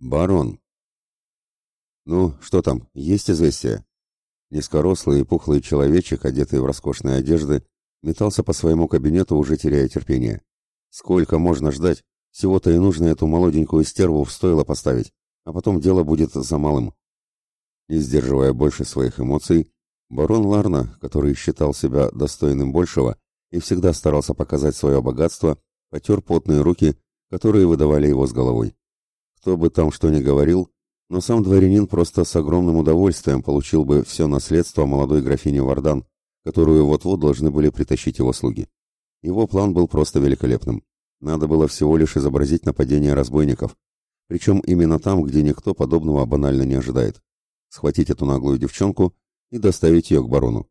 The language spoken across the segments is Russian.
Барон. Ну, что там, есть известия? Низкорослый и пухлый человечек, одетый в роскошные одежды, метался по своему кабинету, уже теряя терпение. Сколько можно ждать? Всего-то и нужно эту молоденькую стерву в стойло поставить, а потом дело будет за малым. Не сдерживая больше своих эмоций, барон Ларна, который считал себя достойным большего и всегда старался показать свое богатство, потер потные руки, которые выдавали его с головой. Кто бы там что ни говорил, но сам дворянин просто с огромным удовольствием получил бы все наследство молодой графини Вардан, которую вот-вот должны были притащить его слуги. Его план был просто великолепным. Надо было всего лишь изобразить нападение разбойников, причем именно там, где никто подобного банально не ожидает. Схватить эту наглую девчонку и доставить ее к барону.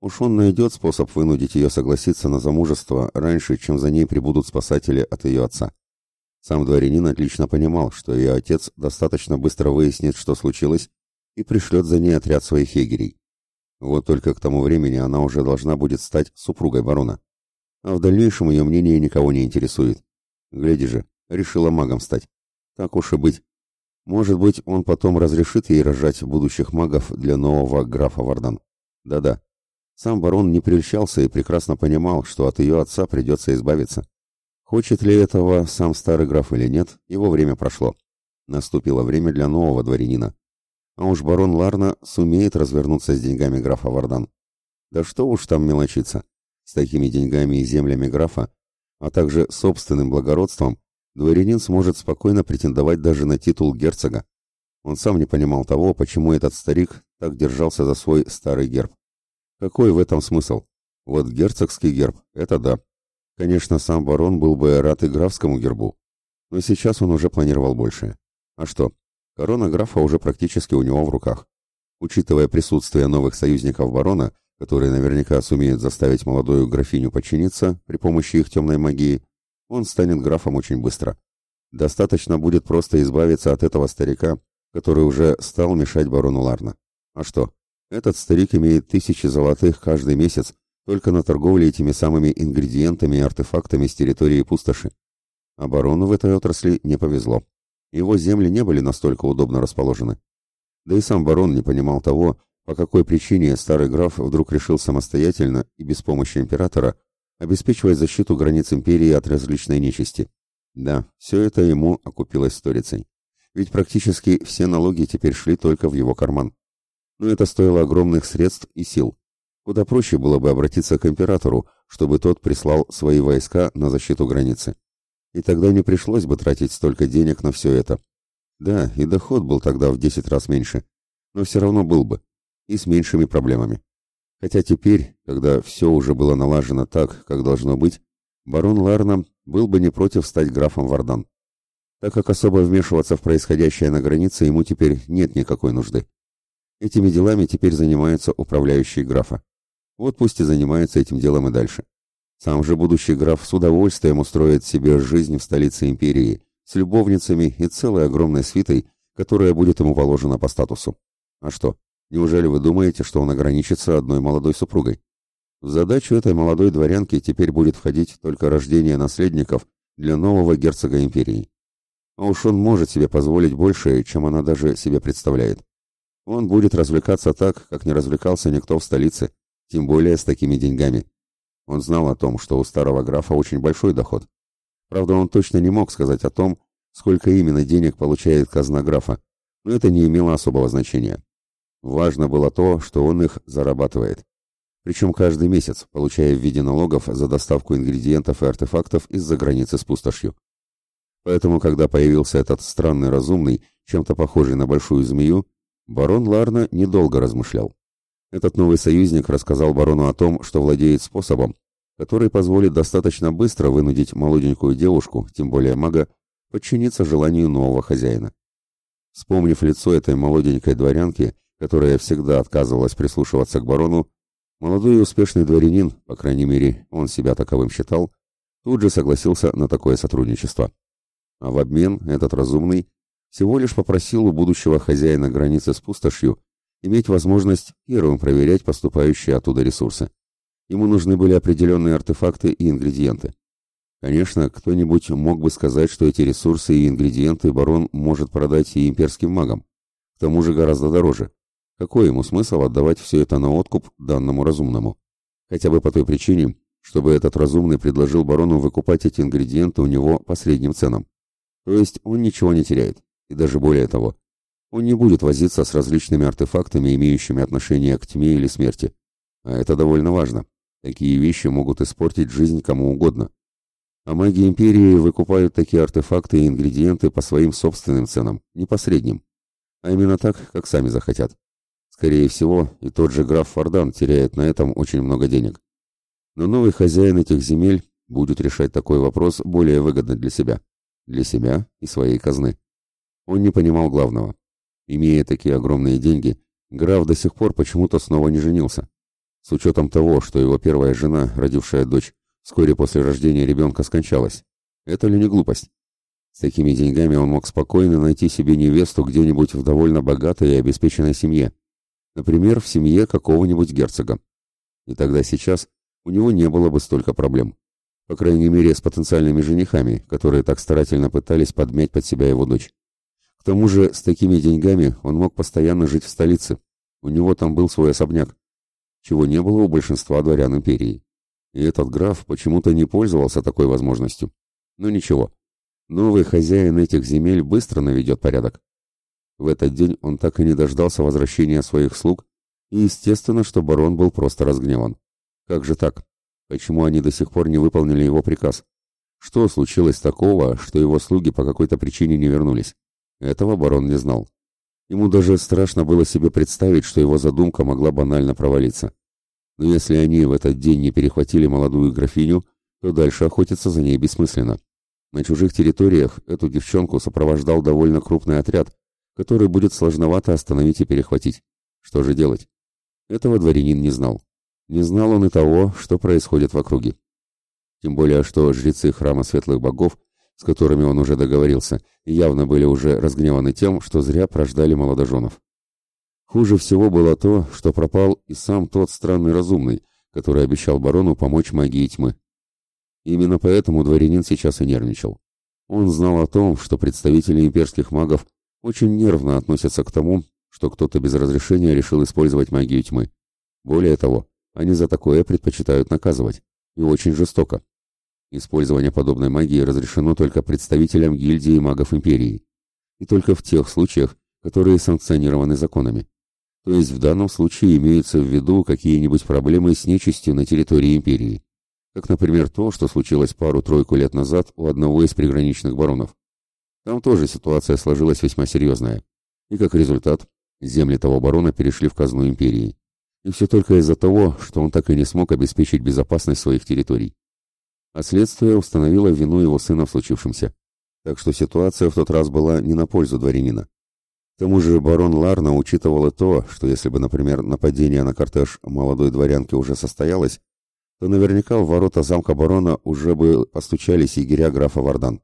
Уж он найдет способ вынудить ее согласиться на замужество раньше, чем за ней прибудут спасатели от ее отца. Сам дворянин отлично понимал, что ее отец достаточно быстро выяснит, что случилось, и пришлет за ней отряд своих егерей. Вот только к тому времени она уже должна будет стать супругой барона. А в дальнейшем ее мнение никого не интересует. Гляди же, решила магом стать. Так уж и быть. Может быть, он потом разрешит ей рожать будущих магов для нового графа Вардан. Да-да. Сам барон не прельщался и прекрасно понимал, что от ее отца придется избавиться. Хочет ли этого сам старый граф или нет, его время прошло. Наступило время для нового дворянина. А уж барон Ларна сумеет развернуться с деньгами графа Вардан. Да что уж там мелочиться. С такими деньгами и землями графа, а также собственным благородством, дворянин сможет спокойно претендовать даже на титул герцога. Он сам не понимал того, почему этот старик так держался за свой старый герб. Какой в этом смысл? Вот герцогский герб, это да. Конечно, сам барон был бы рад и графскому гербу, но сейчас он уже планировал большее. А что? Корона графа уже практически у него в руках. Учитывая присутствие новых союзников барона, которые наверняка сумеют заставить молодую графиню подчиниться при помощи их темной магии, он станет графом очень быстро. Достаточно будет просто избавиться от этого старика, который уже стал мешать барону Ларна. А что? Этот старик имеет тысячи золотых каждый месяц только на торговле этими самыми ингредиентами и артефактами с территории пустоши. Оборону в этой отрасли не повезло. Его земли не были настолько удобно расположены. Да и сам барон не понимал того, по какой причине старый граф вдруг решил самостоятельно и без помощи императора обеспечивать защиту границ империи от различной нечисти. Да, все это ему окупилось сторицей. Ведь практически все налоги теперь шли только в его карман. Но это стоило огромных средств и сил. Куда проще было бы обратиться к императору, чтобы тот прислал свои войска на защиту границы. И тогда не пришлось бы тратить столько денег на все это. Да, и доход был тогда в 10 раз меньше, но все равно был бы, и с меньшими проблемами. Хотя теперь, когда все уже было налажено так, как должно быть, барон Ларна был бы не против стать графом Вардан, так как особо вмешиваться в происходящее на границе ему теперь нет никакой нужды. Этими делами теперь занимаются управляющие графа. Вот пусть и занимается этим делом и дальше. Сам же будущий граф с удовольствием устроит себе жизнь в столице империи, с любовницами и целой огромной свитой, которая будет ему положена по статусу. А что, неужели вы думаете, что он ограничится одной молодой супругой? В задачу этой молодой дворянки теперь будет входить только рождение наследников для нового герцога империи. А уж он может себе позволить большее, чем она даже себе представляет. Он будет развлекаться так, как не развлекался никто в столице, тем более с такими деньгами. Он знал о том, что у старого графа очень большой доход. Правда, он точно не мог сказать о том, сколько именно денег получает казна графа, но это не имело особого значения. Важно было то, что он их зарабатывает. Причем каждый месяц, получая в виде налогов за доставку ингредиентов и артефактов из-за границы с пустошью. Поэтому, когда появился этот странный разумный, чем-то похожий на большую змею, барон Ларна недолго размышлял. Этот новый союзник рассказал барону о том, что владеет способом, который позволит достаточно быстро вынудить молоденькую девушку, тем более мага, подчиниться желанию нового хозяина. Вспомнив лицо этой молоденькой дворянки, которая всегда отказывалась прислушиваться к барону, молодой и успешный дворянин, по крайней мере, он себя таковым считал, тут же согласился на такое сотрудничество. А в обмен этот разумный всего лишь попросил у будущего хозяина границы с пустошью иметь возможность первым проверять поступающие оттуда ресурсы. Ему нужны были определенные артефакты и ингредиенты. Конечно, кто-нибудь мог бы сказать, что эти ресурсы и ингредиенты барон может продать и имперским магам. К тому же гораздо дороже. Какой ему смысл отдавать все это на откуп данному разумному? Хотя бы по той причине, чтобы этот разумный предложил барону выкупать эти ингредиенты у него по средним ценам. То есть он ничего не теряет. И даже более того, он не будет возиться с различными артефактами, имеющими отношение к тьме или смерти. А это довольно важно. Такие вещи могут испортить жизнь кому угодно. А маги Империи выкупают такие артефакты и ингредиенты по своим собственным ценам, не по средним. А именно так, как сами захотят. Скорее всего, и тот же граф Фордан теряет на этом очень много денег. Но новый хозяин этих земель будет решать такой вопрос более выгодно для себя. Для себя и своей казны. Он не понимал главного. Имея такие огромные деньги, граф до сих пор почему-то снова не женился. С учетом того, что его первая жена, родившая дочь, вскоре после рождения ребенка скончалась. Это ли не глупость? С такими деньгами он мог спокойно найти себе невесту где-нибудь в довольно богатой и обеспеченной семье, Например, в семье какого-нибудь герцога. И тогда сейчас у него не было бы столько проблем. По крайней мере, с потенциальными женихами, которые так старательно пытались подмять под себя его дочь. К тому же, с такими деньгами он мог постоянно жить в столице. У него там был свой особняк, чего не было у большинства дворян империи. И этот граф почему-то не пользовался такой возможностью. Но ничего, новый хозяин этих земель быстро наведет порядок. В этот день он так и не дождался возвращения своих слуг, и естественно, что барон был просто разгневан. Как же так? Почему они до сих пор не выполнили его приказ? Что случилось такого, что его слуги по какой-то причине не вернулись? Этого барон не знал. Ему даже страшно было себе представить, что его задумка могла банально провалиться. Но если они в этот день не перехватили молодую графиню, то дальше охотиться за ней бессмысленно. На чужих территориях эту девчонку сопровождал довольно крупный отряд, который будет сложновато остановить и перехватить. Что же делать? Этого дворянин не знал. Не знал он и того, что происходит в округе. Тем более, что жрецы храма светлых богов, с которыми он уже договорился, явно были уже разгневаны тем, что зря прождали молодоженов. Хуже всего было то, что пропал и сам тот странный разумный, который обещал барону помочь магии тьмы. Именно поэтому дворянин сейчас и нервничал. Он знал о том, что представители имперских магов очень нервно относятся к тому, что кто-то без разрешения решил использовать магию тьмы. Более того, они за такое предпочитают наказывать. И очень жестоко. Использование подобной магии разрешено только представителям гильдии магов империи. И только в тех случаях, которые санкционированы законами. То есть в данном случае имеются в виду какие-нибудь проблемы с нечистью на территории империи. Как, например, то, что случилось пару-тройку лет назад у одного из приграничных баронов. Там тоже ситуация сложилась весьма серьезная. И как результат, земли того барона перешли в казну империи. И все только из-за того, что он так и не смог обеспечить безопасность своих территорий. А следствие установило вину его сына в случившемся. Так что ситуация в тот раз была не на пользу дворянина. К тому же барон Ларна учитывал и то, что если бы, например, нападение на кортеж молодой дворянки уже состоялось, то наверняка в ворота замка барона уже бы постучались егеря графа Вардан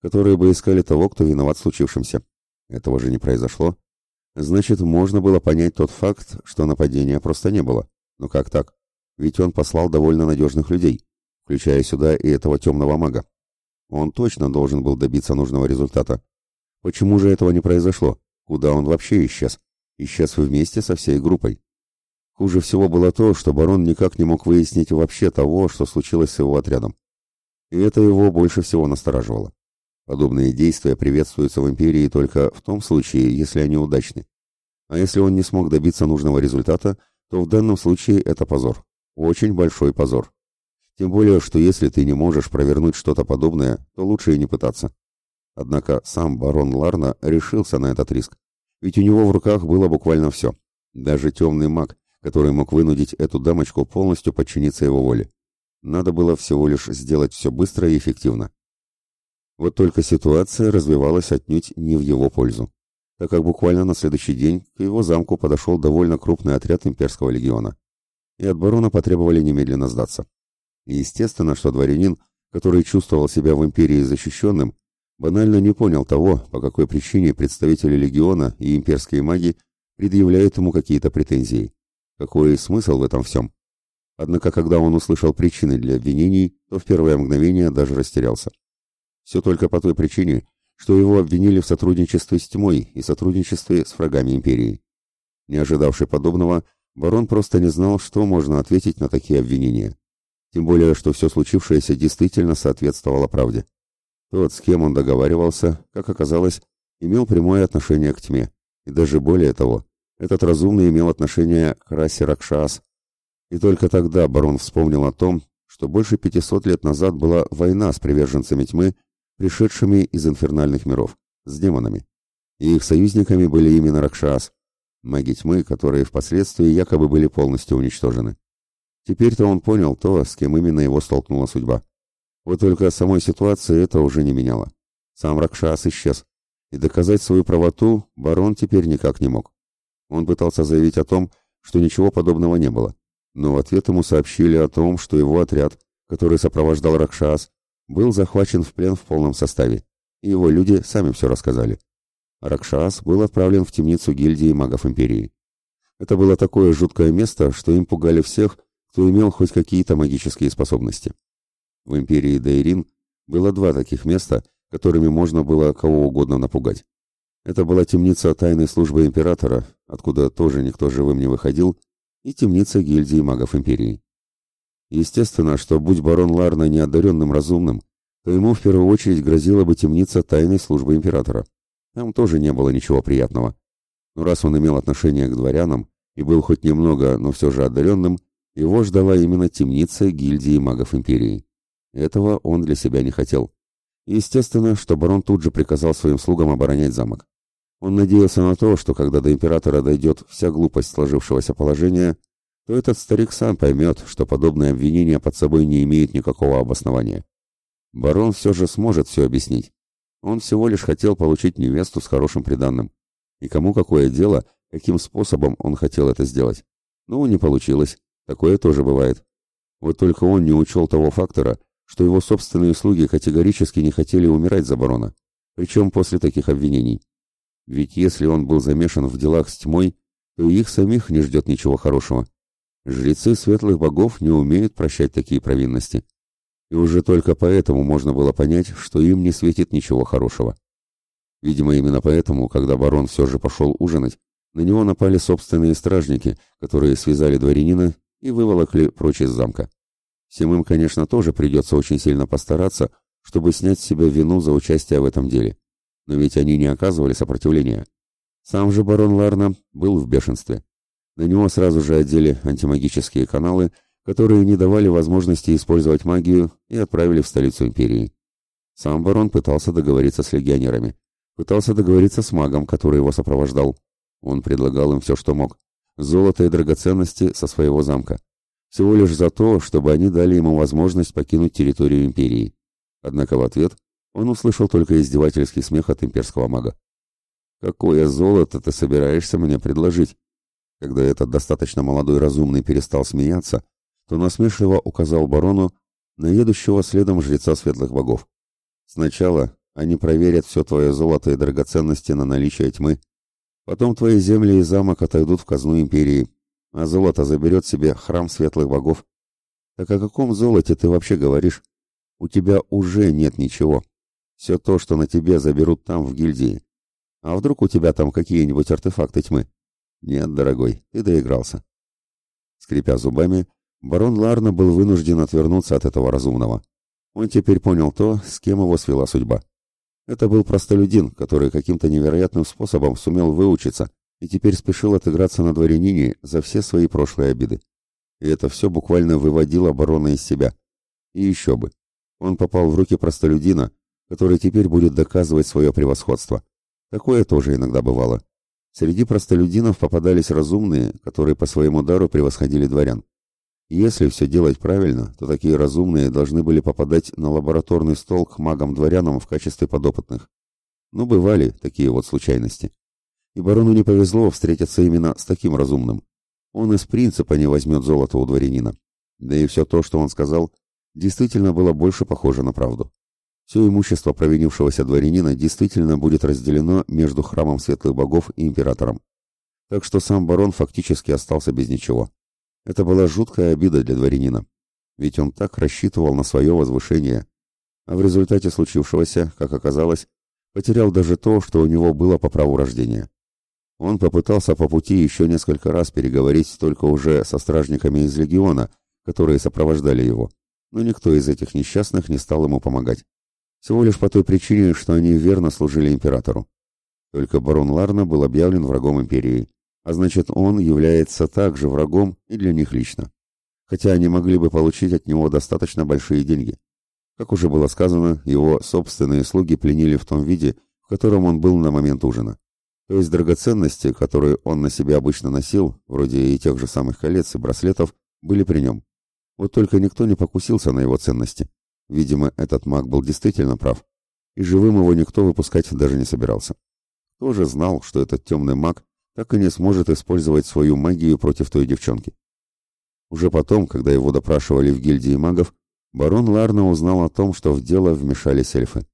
которые бы искали того, кто виноват в случившемся. Этого же не произошло. Значит, можно было понять тот факт, что нападения просто не было. Но как так? Ведь он послал довольно надежных людей, включая сюда и этого темного мага. Он точно должен был добиться нужного результата. Почему же этого не произошло? Куда он вообще исчез? Исчез вместе со всей группой. Хуже всего было то, что барон никак не мог выяснить вообще того, что случилось с его отрядом. И это его больше всего настораживало. Подобные действия приветствуются в империи только в том случае, если они удачны. А если он не смог добиться нужного результата, то в данном случае это позор. Очень большой позор. Тем более, что если ты не можешь провернуть что-то подобное, то лучше и не пытаться. Однако сам барон Ларна решился на этот риск. Ведь у него в руках было буквально все. Даже темный маг, который мог вынудить эту дамочку полностью подчиниться его воле. Надо было всего лишь сделать все быстро и эффективно. Вот только ситуация развивалась отнюдь не в его пользу, так как буквально на следующий день к его замку подошел довольно крупный отряд имперского легиона, и от барона потребовали немедленно сдаться. И естественно, что дворянин, который чувствовал себя в империи защищенным, банально не понял того, по какой причине представители легиона и имперские маги предъявляют ему какие-то претензии. Какой смысл в этом всем? Однако, когда он услышал причины для обвинений, то в первое мгновение даже растерялся. Все только по той причине, что его обвинили в сотрудничестве с тьмой и сотрудничестве с врагами империи. Не ожидавший подобного, барон просто не знал, что можно ответить на такие обвинения. Тем более, что все случившееся действительно соответствовало правде. Тот, с кем он договаривался, как оказалось, имел прямое отношение к тьме. И даже более того, этот разумный имел отношение к расе Ракшас. И только тогда барон вспомнил о том, что больше 500 лет назад была война с приверженцами тьмы, пришедшими из инфернальных миров, с демонами. И их союзниками были именно Ракшас, маги тьмы, которые впоследствии якобы были полностью уничтожены. Теперь-то он понял то, с кем именно его столкнула судьба. Вот только самой ситуации это уже не меняло. Сам Ракшас исчез, и доказать свою правоту барон теперь никак не мог. Он пытался заявить о том, что ничего подобного не было, но в ответ ему сообщили о том, что его отряд, который сопровождал Ракшас, был захвачен в плен в полном составе, и его люди сами все рассказали. Ракшас был отправлен в темницу гильдии магов Империи. Это было такое жуткое место, что им пугали всех, кто имел хоть какие-то магические способности. В Империи Дейрин было два таких места, которыми можно было кого угодно напугать. Это была темница тайной службы императора, откуда тоже никто живым не выходил, и темница гильдии магов империи. Естественно, что будь барон Ларна неодаренным разумным, то ему в первую очередь грозила бы темница тайной службы императора. Там тоже не было ничего приятного. Но раз он имел отношение к дворянам и был хоть немного, но все же отдаленным, его ждала именно темница гильдии магов империи. Этого он для себя не хотел. Естественно, что барон тут же приказал своим слугам оборонять замок. Он надеялся на то, что когда до императора дойдет вся глупость сложившегося положения, то этот старик сам поймет, что подобные обвинения под собой не имеют никакого обоснования. Барон все же сможет все объяснить. Он всего лишь хотел получить невесту с хорошим приданным. И кому какое дело, каким способом он хотел это сделать. Ну, не получилось. Такое тоже бывает. Вот только он не учел того фактора, что его собственные слуги категорически не хотели умирать за барона, причем после таких обвинений. Ведь если он был замешан в делах с тьмой, то их самих не ждет ничего хорошего. Жрецы светлых богов не умеют прощать такие провинности. И уже только поэтому можно было понять, что им не светит ничего хорошего. Видимо, именно поэтому, когда барон все же пошел ужинать, на него напали собственные стражники, которые связали дворянина и выволокли прочь из замка. Всем им, конечно, тоже придется очень сильно постараться, чтобы снять с себя вину за участие в этом деле. Но ведь они не оказывали сопротивления. Сам же барон Ларна был в бешенстве. На него сразу же одели антимагические каналы, которые не давали возможности использовать магию и отправили в столицу империи. Сам барон пытался договориться с легионерами. Пытался договориться с магом, который его сопровождал. Он предлагал им все, что мог. Золото и драгоценности со своего замка всего лишь за то, чтобы они дали ему возможность покинуть территорию империи. Однако в ответ он услышал только издевательский смех от имперского мага. «Какое золото ты собираешься мне предложить?» Когда этот достаточно молодой разумный перестал смеяться, то насмешливо указал барону на едущего следом жреца светлых богов. «Сначала они проверят все твое золото и драгоценности на наличие тьмы. Потом твои земли и замок отойдут в казну империи, а золото заберет себе храм светлых богов. Так о каком золоте ты вообще говоришь? У тебя уже нет ничего. Все то, что на тебе, заберут там, в гильдии. А вдруг у тебя там какие-нибудь артефакты тьмы? Нет, дорогой, ты доигрался. Скрипя зубами, барон Ларна был вынужден отвернуться от этого разумного. Он теперь понял то, с кем его свела судьба. Это был простолюдин, который каким-то невероятным способом сумел выучиться и теперь спешил отыграться на дворянине за все свои прошлые обиды. И это все буквально выводило барона из себя. И еще бы. Он попал в руки простолюдина, который теперь будет доказывать свое превосходство. Такое тоже иногда бывало. Среди простолюдинов попадались разумные, которые по своему дару превосходили дворян. Если все делать правильно, то такие разумные должны были попадать на лабораторный стол к магам-дворянам в качестве подопытных. Но бывали такие вот случайности. И барону не повезло встретиться именно с таким разумным. Он из принципа не возьмет золото у дворянина. Да и все то, что он сказал, действительно было больше похоже на правду. Все имущество провинившегося дворянина действительно будет разделено между храмом светлых богов и императором. Так что сам барон фактически остался без ничего. Это была жуткая обида для дворянина, ведь он так рассчитывал на свое возвышение, а в результате случившегося, как оказалось, потерял даже то, что у него было по праву рождения. Он попытался по пути еще несколько раз переговорить только уже со стражниками из легиона, которые сопровождали его, но никто из этих несчастных не стал ему помогать. Всего лишь по той причине, что они верно служили императору. Только барон Ларна был объявлен врагом империи, а значит, он является также врагом и для них лично. Хотя они могли бы получить от него достаточно большие деньги. Как уже было сказано, его собственные слуги пленили в том виде, в котором он был на момент ужина. То есть драгоценности, которые он на себе обычно носил, вроде и тех же самых колец и браслетов, были при нем. Вот только никто не покусился на его ценности. Видимо, этот маг был действительно прав, и живым его никто выпускать даже не собирался. Тоже знал, что этот темный маг так и не сможет использовать свою магию против той девчонки. Уже потом, когда его допрашивали в гильдии магов, барон Ларна узнал о том, что в дело вмешались эльфы.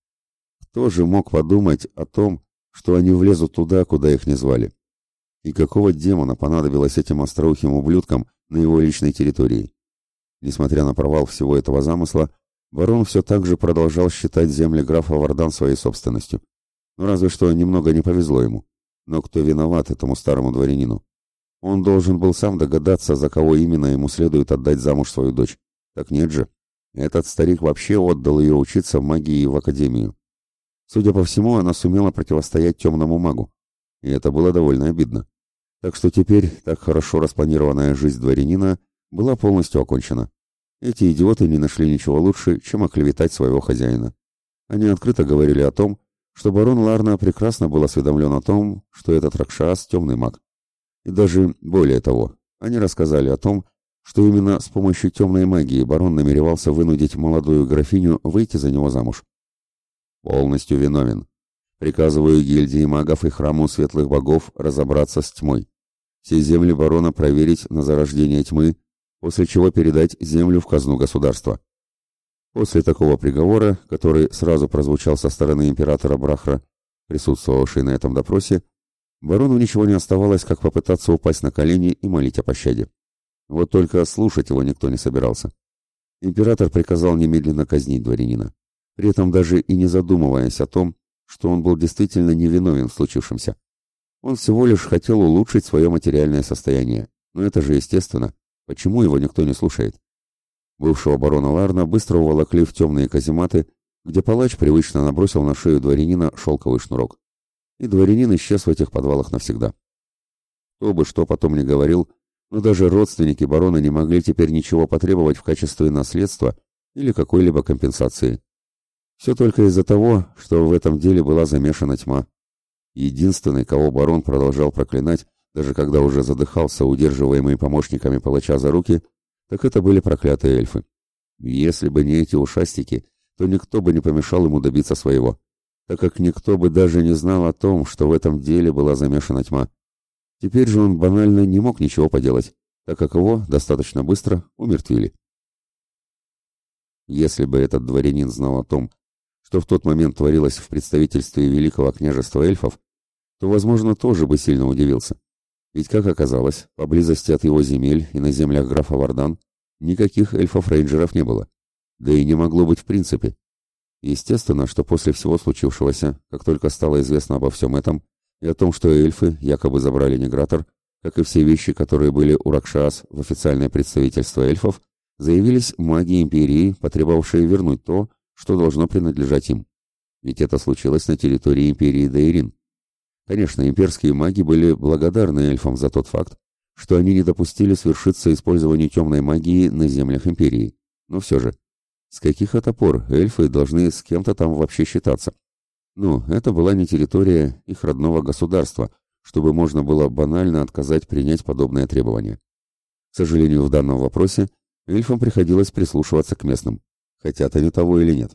Кто же мог подумать о том, что они влезут туда, куда их не звали? И какого демона понадобилось этим остроухим ублюдкам на его личной территории? Несмотря на провал всего этого замысла, барон все так же продолжал считать земли графа Вардан своей собственностью. Ну, разве что немного не повезло ему. Но кто виноват этому старому дворянину? Он должен был сам догадаться, за кого именно ему следует отдать замуж свою дочь. Так нет же. Этот старик вообще отдал ее учиться магии в академию. Судя по всему, она сумела противостоять темному магу. И это было довольно обидно. Так что теперь так хорошо распланированная жизнь дворянина была полностью окончена. Эти идиоты не нашли ничего лучше, чем оклеветать своего хозяина. Они открыто говорили о том, что барон Ларна прекрасно был осведомлен о том, что этот Ракшас — темный маг. И даже более того, они рассказали о том, что именно с помощью темной магии барон намеревался вынудить молодую графиню выйти за него замуж. Полностью виновен. Приказываю гильдии магов и храму светлых богов разобраться с тьмой. Все земли барона проверить на зарождение тьмы, после чего передать землю в казну государства. После такого приговора, который сразу прозвучал со стороны императора Брахра, присутствовавшей на этом допросе, барону ничего не оставалось, как попытаться упасть на колени и молить о пощаде. Вот только слушать его никто не собирался. Император приказал немедленно казнить дворянина при этом даже и не задумываясь о том, что он был действительно невиновен в случившемся. Он всего лишь хотел улучшить свое материальное состояние, но это же естественно, почему его никто не слушает. Бывшего барона Ларна быстро уволокли в темные казематы, где палач привычно набросил на шею дворянина шелковый шнурок. И дворянин исчез в этих подвалах навсегда. Кто бы что потом ни говорил, но даже родственники барона не могли теперь ничего потребовать в качестве наследства или какой-либо компенсации. Все только из-за того, что в этом деле была замешана тьма. Единственный, кого барон продолжал проклинать, даже когда уже задыхался, удерживаемый помощниками палача за руки, так это были проклятые эльфы. Если бы не эти ушастики, то никто бы не помешал ему добиться своего, так как никто бы даже не знал о том, что в этом деле была замешана тьма. Теперь же он банально не мог ничего поделать, так как его достаточно быстро умертвили. Если бы этот дворянин знал о том, что в тот момент творилось в представительстве Великого княжества эльфов, то, возможно, тоже бы сильно удивился. Ведь, как оказалось, поблизости от его земель и на землях графа Вардан никаких эльфов-рейнджеров не было. Да и не могло быть в принципе. Естественно, что после всего случившегося, как только стало известно обо всем этом, и о том, что эльфы якобы забрали Негратор, как и все вещи, которые были у Ракшас в официальное представительство эльфов, заявились маги Империи, потребовавшие вернуть то, что должно принадлежать им. Ведь это случилось на территории империи Дейрин. Конечно, имперские маги были благодарны эльфам за тот факт, что они не допустили свершиться использованию темной магии на землях империи. Но все же, с каких это пор эльфы должны с кем-то там вообще считаться? Ну, это была не территория их родного государства, чтобы можно было банально отказать принять подобные требования. К сожалению, в данном вопросе эльфам приходилось прислушиваться к местным хотят они того или нет.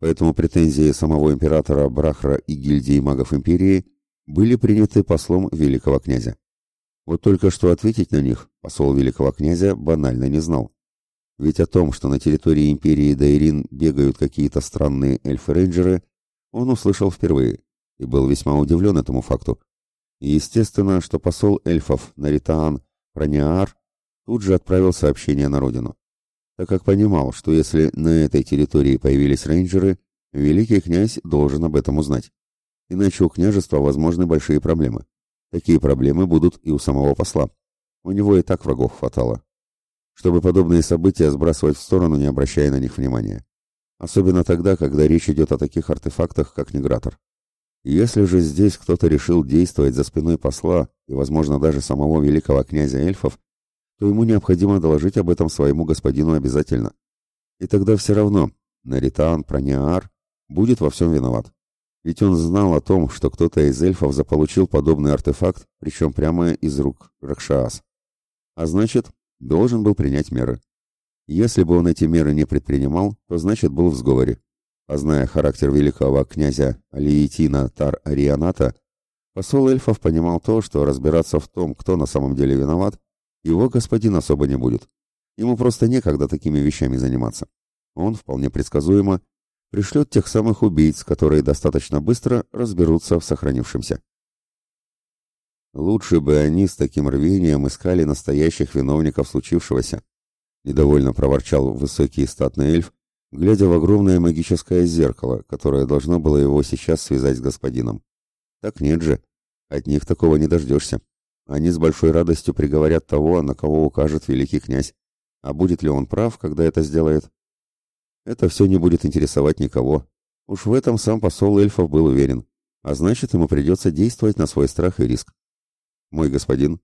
Поэтому претензии самого императора Брахра и гильдии магов империи были приняты послом великого князя. Вот только что ответить на них посол великого князя банально не знал. Ведь о том, что на территории империи Дайрин бегают какие-то странные эльфы-рейнджеры, он услышал впервые и был весьма удивлен этому факту. И естественно, что посол эльфов Наритаан Праниаар тут же отправил сообщение на родину, так как понимал, что если на этой территории появились рейнджеры, великий князь должен об этом узнать. Иначе у княжества возможны большие проблемы. Такие проблемы будут и у самого посла. У него и так врагов хватало. Чтобы подобные события сбрасывать в сторону, не обращая на них внимания. Особенно тогда, когда речь идет о таких артефактах, как Негратор. Если же здесь кто-то решил действовать за спиной посла и, возможно, даже самого великого князя эльфов, то ему необходимо доложить об этом своему господину обязательно. И тогда все равно Наритан, Праниар будет во всем виноват. Ведь он знал о том, что кто-то из эльфов заполучил подобный артефакт, причем прямо из рук Ракшаас. А значит, должен был принять меры. Если бы он эти меры не предпринимал, то значит был в сговоре. А зная характер великого князя Алиетина Тар-Арианата, посол эльфов понимал то, что разбираться в том, кто на самом деле виноват, его господин особо не будет. Ему просто некогда такими вещами заниматься. Он, вполне предсказуемо, пришлет тех самых убийц, которые достаточно быстро разберутся в сохранившемся. Лучше бы они с таким рвением искали настоящих виновников случившегося. Недовольно проворчал высокий статный эльф, глядя в огромное магическое зеркало, которое должно было его сейчас связать с господином. Так нет же, от них такого не дождешься. Они с большой радостью приговорят того, на кого укажет великий князь. А будет ли он прав, когда это сделает? Это все не будет интересовать никого. Уж в этом сам посол эльфов был уверен. А значит, ему придется действовать на свой страх и риск. «Мой господин,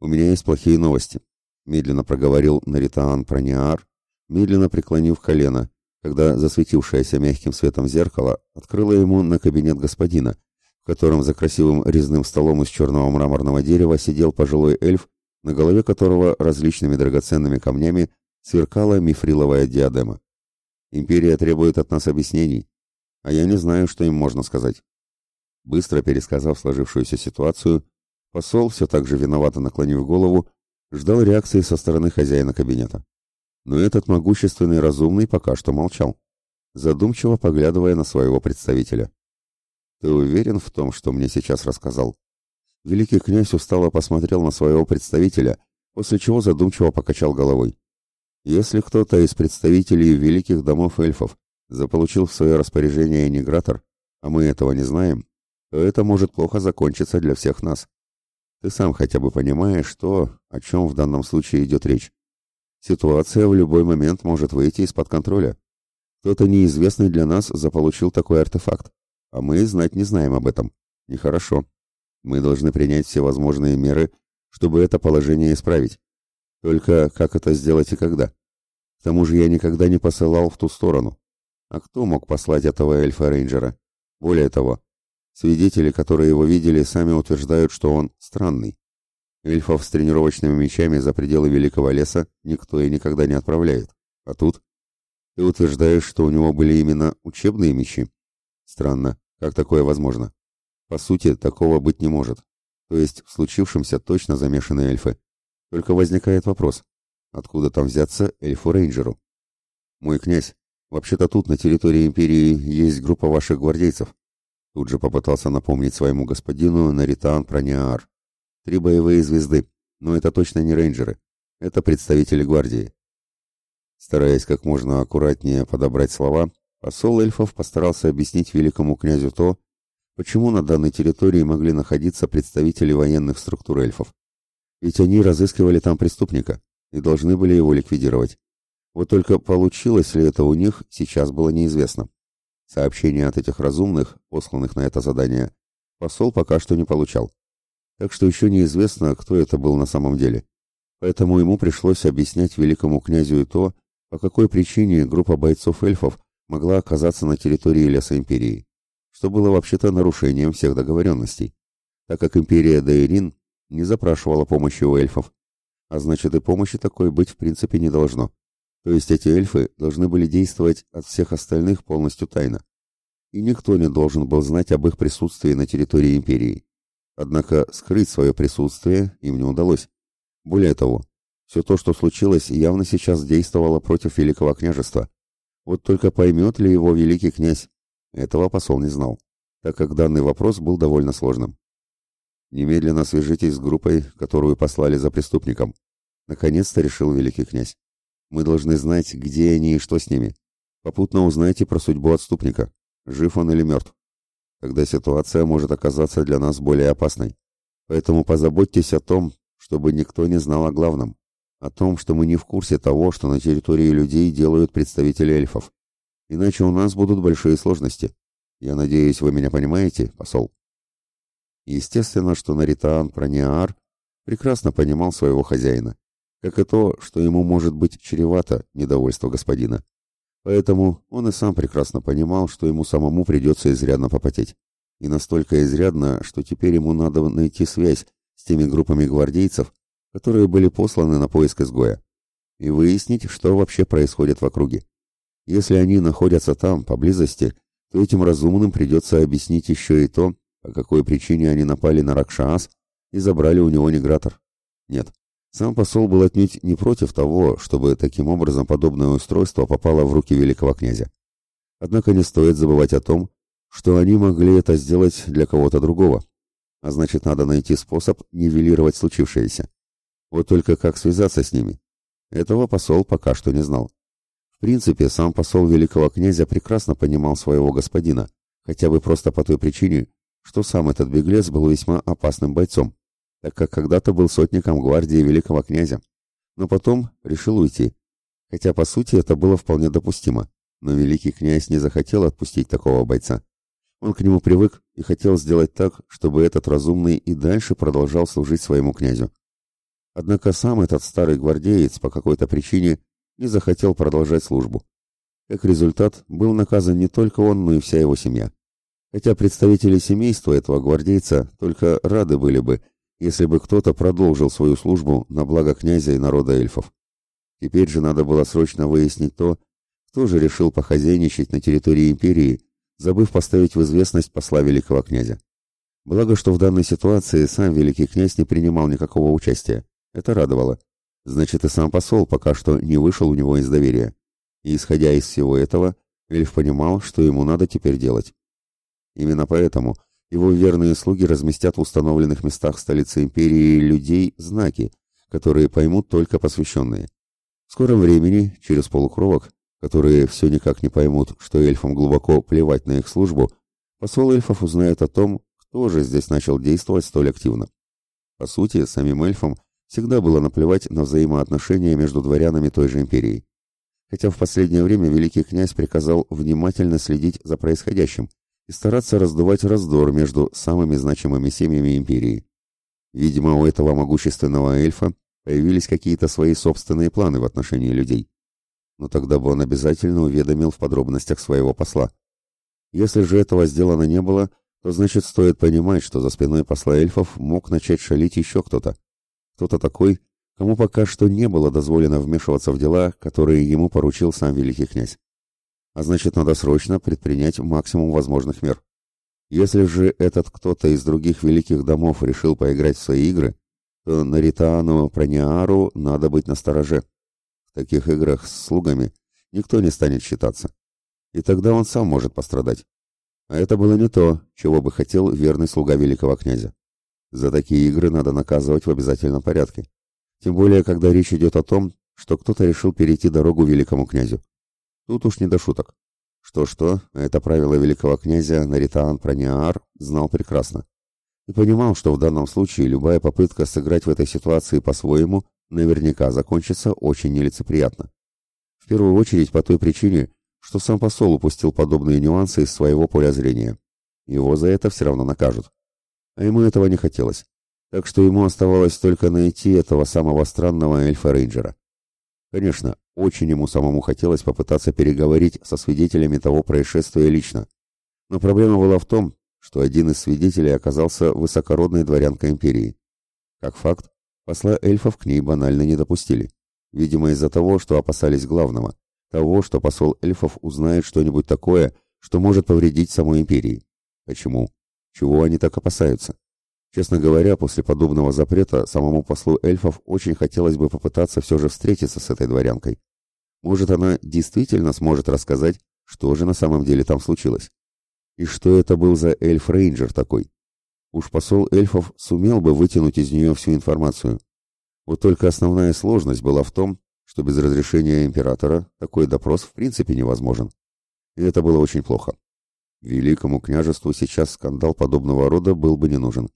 у меня есть плохие новости», — медленно проговорил Наритаан Праниар, медленно преклонив колено, когда засветившееся мягким светом зеркало открыло ему на кабинет господина, в котором за красивым резным столом из черного мраморного дерева сидел пожилой эльф, на голове которого различными драгоценными камнями сверкала мифриловая диадема. Империя требует от нас объяснений, а я не знаю, что им можно сказать. Быстро пересказав сложившуюся ситуацию, посол, все так же виновато наклонив голову, ждал реакции со стороны хозяина кабинета. Но этот могущественный разумный пока что молчал, задумчиво поглядывая на своего представителя. «Ты уверен в том, что мне сейчас рассказал?» Великий князь устало посмотрел на своего представителя, после чего задумчиво покачал головой. Если кто-то из представителей великих домов эльфов заполучил в свое распоряжение негратор, а мы этого не знаем, то это может плохо закончиться для всех нас. Ты сам хотя бы понимаешь то, о чем в данном случае идет речь. Ситуация в любой момент может выйти из-под контроля. Кто-то неизвестный для нас заполучил такой артефакт, а мы знать не знаем об этом. Нехорошо. Мы должны принять все возможные меры, чтобы это положение исправить. Только как это сделать и когда? К тому же я никогда не посылал в ту сторону. А кто мог послать этого эльфа-рейнджера? Более того, свидетели, которые его видели, сами утверждают, что он странный. Эльфов с тренировочными мечами за пределы Великого леса никто и никогда не отправляет. А тут? Ты утверждаешь, что у него были именно учебные мечи? Странно. Как такое возможно? По сути, такого быть не может. То есть в случившемся точно замешаны эльфы. Только возникает вопрос, откуда там взяться эльфу-рейнджеру? Мой князь, вообще-то тут, на территории Империи, есть группа ваших гвардейцев. Тут же попытался напомнить своему господину Наритан Праниар. Три боевые звезды, но это точно не рейнджеры. Это представители гвардии. Стараясь как можно аккуратнее подобрать слова, посол эльфов постарался объяснить великому князю то, почему на данной территории могли находиться представители военных структур эльфов. Ведь они разыскивали там преступника и должны были его ликвидировать. Вот только получилось ли это у них, сейчас было неизвестно. Сообщения от этих разумных, посланных на это задание, посол пока что не получал. Так что еще неизвестно, кто это был на самом деле. Поэтому ему пришлось объяснять великому князю то, по какой причине группа бойцов-эльфов могла оказаться на территории леса Империи, что было вообще-то нарушением всех договоренностей, так как Империя Дейрин не запрашивала помощи у эльфов. А значит, и помощи такой быть в принципе не должно. То есть эти эльфы должны были действовать от всех остальных полностью тайно. И никто не должен был знать об их присутствии на территории империи. Однако скрыть свое присутствие им не удалось. Более того, все то, что случилось, явно сейчас действовало против Великого княжества. Вот только поймет ли его великий князь? Этого посол не знал, так как данный вопрос был довольно сложным. Немедленно свяжитесь с группой, которую послали за преступником. Наконец-то решил великий князь. Мы должны знать, где они и что с ними. Попутно узнайте про судьбу отступника, жив он или мертв. Тогда ситуация может оказаться для нас более опасной. Поэтому позаботьтесь о том, чтобы никто не знал о главном, о том, что мы не в курсе того, что на территории людей делают представители эльфов. Иначе у нас будут большие сложности. Я надеюсь, вы меня понимаете, посол. Естественно, что Наритаан Праниаар прекрасно понимал своего хозяина, как и то, что ему может быть чревато недовольство господина. Поэтому он и сам прекрасно понимал, что ему самому придется изрядно попотеть. И настолько изрядно, что теперь ему надо найти связь с теми группами гвардейцев, которые были посланы на поиск изгоя, и выяснить, что вообще происходит в округе. Если они находятся там, поблизости, то этим разумным придется объяснить еще и то, по какой причине они напали на Ракшаас и забрали у него Негратор. Нет, сам посол был отнюдь не против того, чтобы таким образом подобное устройство попало в руки великого князя. Однако не стоит забывать о том, что они могли это сделать для кого-то другого, а значит, надо найти способ нивелировать случившееся. Вот только как связаться с ними? Этого посол пока что не знал. В принципе, сам посол великого князя прекрасно понимал своего господина, хотя бы просто по той причине, что сам этот беглец был весьма опасным бойцом, так как когда-то был сотником гвардии великого князя, но потом решил уйти. Хотя, по сути, это было вполне допустимо, но великий князь не захотел отпустить такого бойца. Он к нему привык и хотел сделать так, чтобы этот разумный и дальше продолжал служить своему князю. Однако сам этот старый гвардеец по какой-то причине не захотел продолжать службу. Как результат, был наказан не только он, но и вся его семья. Хотя представители семейства этого гвардейца только рады были бы, если бы кто-то продолжил свою службу на благо князя и народа эльфов. Теперь же надо было срочно выяснить то, кто же решил похозяйничать на территории империи, забыв поставить в известность посла великого князя. Благо, что в данной ситуации сам великий князь не принимал никакого участия. Это радовало. Значит, и сам посол пока что не вышел у него из доверия. И исходя из всего этого, эльф понимал, что ему надо теперь делать. Именно поэтому его верные слуги разместят в установленных местах столицы империи людей знаки, которые поймут только посвященные. В скором времени, через полукровок, которые все никак не поймут, что эльфам глубоко плевать на их службу, посол эльфов узнает о том, кто же здесь начал действовать столь активно. По сути, самим эльфам всегда было наплевать на взаимоотношения между дворянами той же империи. Хотя в последнее время великий князь приказал внимательно следить за происходящим и стараться раздувать раздор между самыми значимыми семьями империи. Видимо, у этого могущественного эльфа появились какие-то свои собственные планы в отношении людей. Но тогда бы он обязательно уведомил в подробностях своего посла. Если же этого сделано не было, то значит стоит понимать, что за спиной посла эльфов мог начать шалить еще кто-то. Кто-то такой, кому пока что не было дозволено вмешиваться в дела, которые ему поручил сам великий князь. А значит, надо срочно предпринять максимум возможных мер. Если же этот кто-то из других великих домов решил поиграть в свои игры, то Наритану Праниару надо быть настороже. В таких играх с слугами никто не станет считаться. И тогда он сам может пострадать. А это было не то, чего бы хотел верный слуга великого князя. За такие игры надо наказывать в обязательном порядке. Тем более, когда речь идет о том, что кто-то решил перейти дорогу великому князю. Тут уж не до шуток. Что-что, это правило великого князя Наритаан Праниаар знал прекрасно. И понимал, что в данном случае любая попытка сыграть в этой ситуации по-своему наверняка закончится очень нелицеприятно. В первую очередь по той причине, что сам посол упустил подобные нюансы из своего поля зрения. Его за это все равно накажут а ему этого не хотелось. Так что ему оставалось только найти этого самого странного эльфа-рейнджера. Конечно, очень ему самому хотелось попытаться переговорить со свидетелями того происшествия лично. Но проблема была в том, что один из свидетелей оказался высокородной дворянкой империи. Как факт, посла эльфов к ней банально не допустили. Видимо, из-за того, что опасались главного, того, что посол эльфов узнает что-нибудь такое, что может повредить самой империи. Почему? Чего они так опасаются? Честно говоря, после подобного запрета самому послу эльфов очень хотелось бы попытаться все же встретиться с этой дворянкой. Может, она действительно сможет рассказать, что же на самом деле там случилось. И что это был за эльф-рейнджер такой? Уж посол эльфов сумел бы вытянуть из нее всю информацию. Вот только основная сложность была в том, что без разрешения императора такой допрос в принципе невозможен. И это было очень плохо. Великому княжеству сейчас скандал подобного рода был бы не нужен.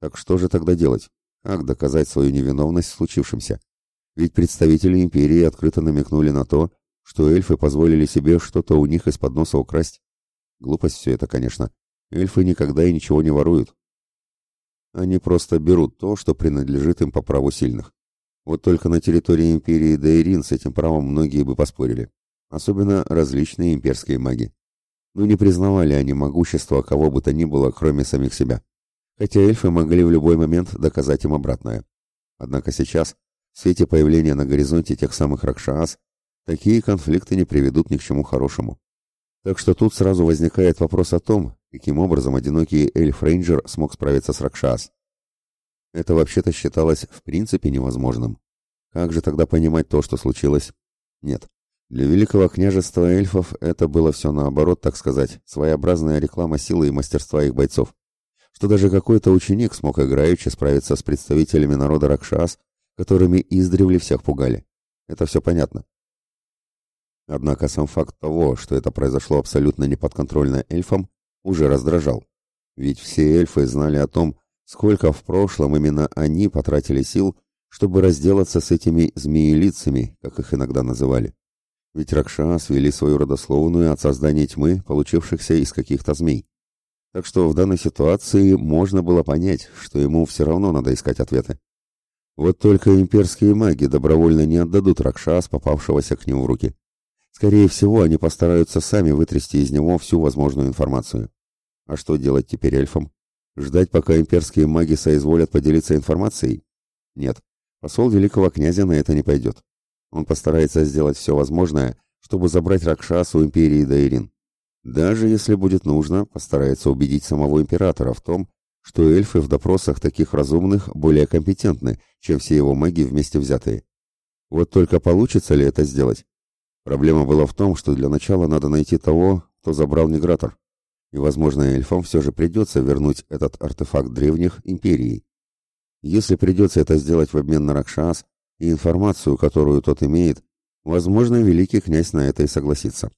Так что же тогда делать? Как доказать свою невиновность в случившемся? Ведь представители империи открыто намекнули на то, что эльфы позволили себе что-то у них из-под носа украсть. Глупость все это, конечно. Эльфы никогда и ничего не воруют. Они просто берут то, что принадлежит им по праву сильных. Вот только на территории империи Дейрин с этим правом многие бы поспорили. Особенно различные имперские маги. Но не признавали они могущество кого бы то ни было, кроме самих себя. Хотя эльфы могли в любой момент доказать им обратное. Однако сейчас, свете появления на горизонте тех самых Ракшаас, такие конфликты не приведут ни к чему хорошему. Так что тут сразу возникает вопрос о том, каким образом одинокий эльф-рейнджер смог справиться с Ракшас. Это вообще-то считалось в принципе невозможным. Как же тогда понимать то, что случилось? Нет. Для великого княжества эльфов это было все наоборот, так сказать, своеобразная реклама силы и мастерства их бойцов. Что даже какой-то ученик смог играючи справиться с представителями народа Ракшас, которыми издревле всех пугали. Это все понятно. Однако сам факт того, что это произошло абсолютно неподконтрольно эльфам, уже раздражал. Ведь все эльфы знали о том, сколько в прошлом именно они потратили сил, чтобы разделаться с этими змеелицами, как их иногда называли. Ведь Ракша свели свою родословную от создания тьмы, получившихся из каких-то змей. Так что в данной ситуации можно было понять, что ему все равно надо искать ответы. Вот только имперские маги добровольно не отдадут Ракшас, попавшегося к ним в руки. Скорее всего, они постараются сами вытрясти из него всю возможную информацию. А что делать теперь эльфам? Ждать, пока имперские маги соизволят поделиться информацией? Нет, посол великого князя на это не пойдет. Он постарается сделать все возможное, чтобы забрать Ракшас у империи Дайрин. Даже если будет нужно, постарается убедить самого императора в том, что эльфы в допросах таких разумных более компетентны, чем все его маги вместе взятые. Вот только получится ли это сделать? Проблема была в том, что для начала надо найти того, кто забрал мигратор. И, возможно, эльфам все же придется вернуть этот артефакт древних империи. Если придется это сделать в обмен на Ракшас и информацию, которую тот имеет, возможно, великий князь на это и согласится.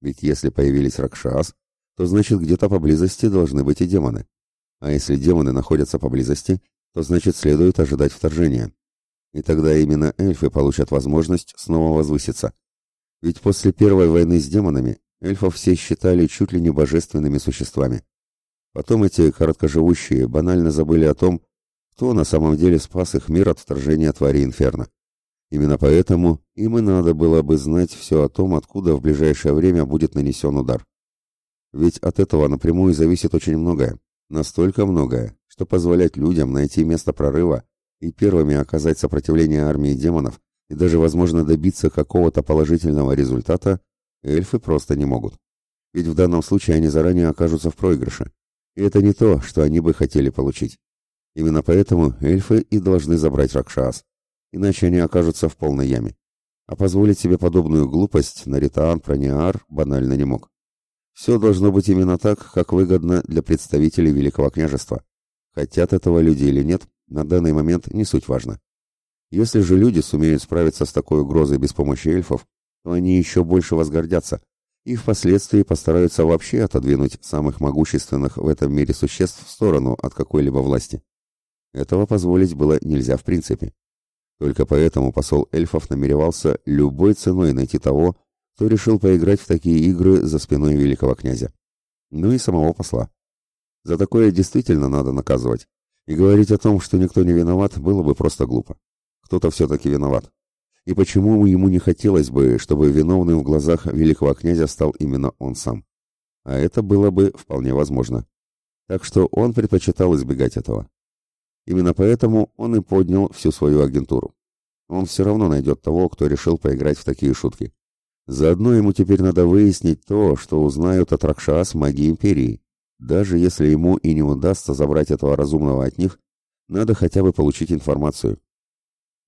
Ведь если появились Ракшас, то значит где-то поблизости должны быть и демоны. А если демоны находятся поблизости, то значит следует ожидать вторжения. И тогда именно эльфы получат возможность снова возвыситься. Ведь после первой войны с демонами эльфов все считали чуть ли не божественными существами. Потом эти короткоживущие банально забыли о том, кто на самом деле спас их мир от вторжения твари Инферно. Именно поэтому им и надо было бы знать все о том, откуда в ближайшее время будет нанесен удар. Ведь от этого напрямую зависит очень многое. Настолько многое, что позволять людям найти место прорыва и первыми оказать сопротивление армии демонов и даже, возможно, добиться какого-то положительного результата, эльфы просто не могут. Ведь в данном случае они заранее окажутся в проигрыше. И это не то, что они бы хотели получить. Именно поэтому эльфы и должны забрать Ракшас, иначе они окажутся в полной яме. А позволить себе подобную глупость Наритаан Праниар банально не мог. Все должно быть именно так, как выгодно для представителей Великого княжества. Хотят этого люди или нет, на данный момент не суть важно. Если же люди сумеют справиться с такой угрозой без помощи эльфов, то они еще больше возгордятся и впоследствии постараются вообще отодвинуть самых могущественных в этом мире существ в сторону от какой-либо власти. Этого позволить было нельзя в принципе. Только поэтому посол эльфов намеревался любой ценой найти того, кто решил поиграть в такие игры за спиной великого князя. Ну и самого посла. За такое действительно надо наказывать. И говорить о том, что никто не виноват, было бы просто глупо кто-то все-таки виноват. И почему ему не хотелось бы, чтобы виновным в глазах великого князя стал именно он сам? А это было бы вполне возможно. Так что он предпочитал избегать этого. Именно поэтому он и поднял всю свою агентуру. Он все равно найдет того, кто решил поиграть в такие шутки. Заодно ему теперь надо выяснить то, что узнают от Ракшас магии Империи. Даже если ему и не удастся забрать этого разумного от них, надо хотя бы получить информацию.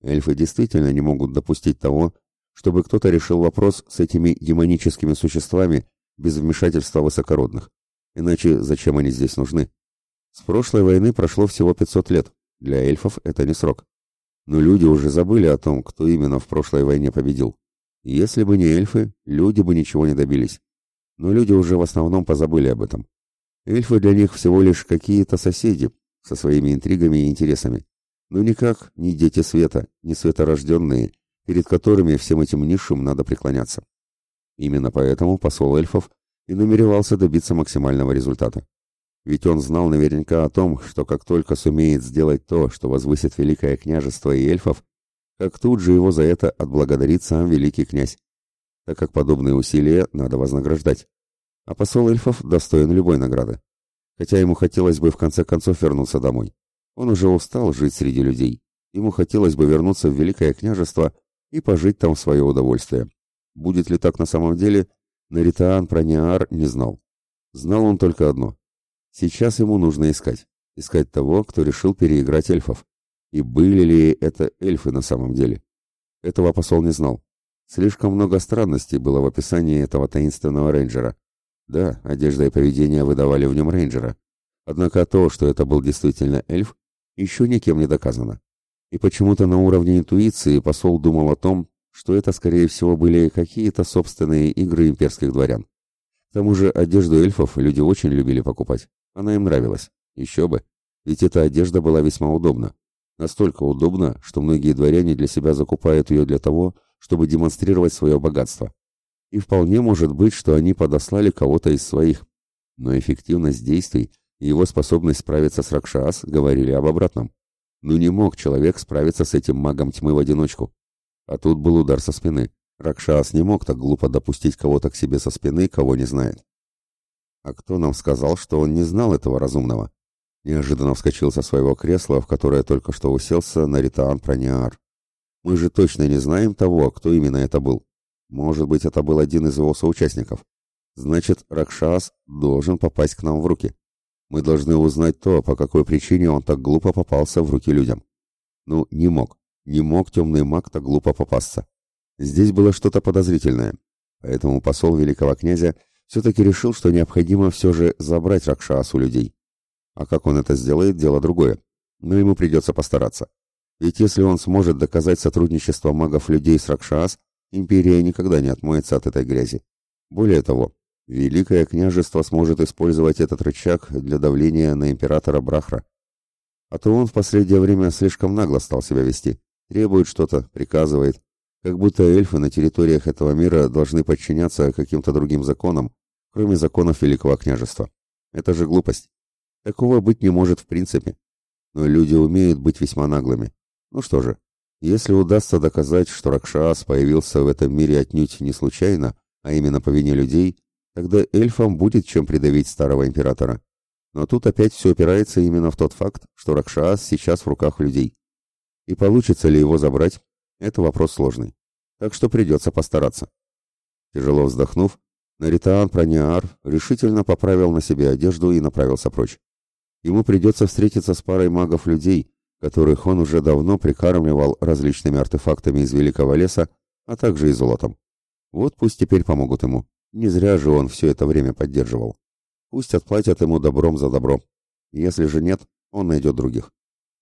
Эльфы действительно не могут допустить того, чтобы кто-то решил вопрос с этими демоническими существами без вмешательства высокородных. Иначе зачем они здесь нужны? С прошлой войны прошло всего 500 лет. Для эльфов это не срок. Но люди уже забыли о том, кто именно в прошлой войне победил. Если бы не эльфы, люди бы ничего не добились. Но люди уже в основном позабыли об этом. Эльфы для них всего лишь какие-то соседи со своими интригами и интересами. Но никак не дети света, не светорожденные, перед которыми всем этим низшим надо преклоняться. Именно поэтому посол эльфов и намеревался добиться максимального результата. Ведь он знал наверняка о том, что как только сумеет сделать то, что возвысит Великое княжество и эльфов, как тут же его за это отблагодарит сам Великий князь, так как подобные усилия надо вознаграждать. А посол эльфов достоин любой награды. Хотя ему хотелось бы в конце концов вернуться домой. Он уже устал жить среди людей. Ему хотелось бы вернуться в Великое княжество и пожить там в свое удовольствие. Будет ли так на самом деле, Наритаан про Ниар не знал. Знал он только одно. Сейчас ему нужно искать. Искать того, кто решил переиграть эльфов. И были ли это эльфы на самом деле? Этого посол не знал. Слишком много странностей было в описании этого таинственного рейнджера. Да, одежда и поведение выдавали в нем рейнджера. Однако то, что это был действительно эльф, еще никем не доказано. И почему-то на уровне интуиции посол думал о том, что это, скорее всего, были какие-то собственные игры имперских дворян. К тому же одежду эльфов люди очень любили покупать. Она им нравилась. Еще бы. Ведь эта одежда была весьма удобна. Настолько удобна, что многие дворяне для себя закупают ее для того, чтобы демонстрировать свое богатство. И вполне может быть, что они подослали кого-то из своих. Но эффективность действий и его способность справиться с Ракшас говорили об обратном. Ну не мог человек справиться с этим магом тьмы в одиночку. А тут был удар со спины. Ракшас не мог так глупо допустить кого-то к себе со спины, кого не знает. А кто нам сказал, что он не знал этого разумного? Неожиданно вскочил со своего кресла, в которое только что уселся Наритаан Праниар. Мы же точно не знаем того, кто именно это был. Может быть, это был один из его соучастников. Значит, Ракшас должен попасть к нам в руки. Мы должны узнать то, по какой причине он так глупо попался в руки людям. Ну, не мог. Не мог темный маг так глупо попасться. Здесь было что-то подозрительное. Поэтому посол великого князя все-таки решил, что необходимо все же забрать Ракшас у людей. А как он это сделает, дело другое. Но ему придется постараться. Ведь если он сможет доказать сотрудничество магов-людей с Ракшас, империя никогда не отмоется от этой грязи. Более того, Великое княжество сможет использовать этот рычаг для давления на императора Брахра. А то он в последнее время слишком нагло стал себя вести. Требует что-то, приказывает, как будто эльфы на территориях этого мира должны подчиняться каким-то другим законам, кроме законов Великого княжества. Это же глупость. Такого быть не может в принципе. Но люди умеют быть весьма наглыми. Ну что же, если удастся доказать, что Ракшас появился в этом мире отнюдь не случайно, а именно по вине людей, тогда эльфам будет чем придавить старого императора. Но тут опять все опирается именно в тот факт, что Ракшас сейчас в руках людей. И получится ли его забрать, это вопрос сложный. Так что придется постараться. Тяжело вздохнув, Наритаан Праниар решительно поправил на себе одежду и направился прочь. Ему придется встретиться с парой магов-людей, которых он уже давно прикармливал различными артефактами из Великого леса, а также и золотом. Вот пусть теперь помогут ему. Не зря же он все это время поддерживал. Пусть отплатят ему добром за добро. Если же нет, он найдет других.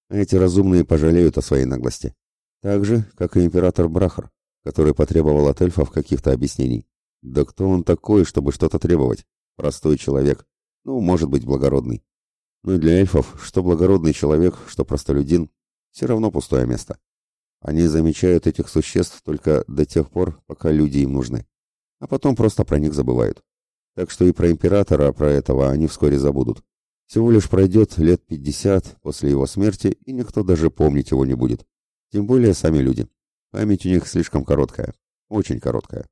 А эти разумные пожалеют о своей наглости. Так же, как и император Брахар, который потребовал от эльфов каких-то объяснений. Да кто он такой, чтобы что-то требовать? Простой человек. Ну, может быть, благородный. Но для эльфов, что благородный человек, что простолюдин, все равно пустое место. Они замечают этих существ только до тех пор, пока люди им нужны. А потом просто про них забывают. Так что и про императора, про этого они вскоре забудут. Всего лишь пройдет лет пятьдесят после его смерти, и никто даже помнить его не будет. Тем более сами люди. Память у них слишком короткая. Очень короткая.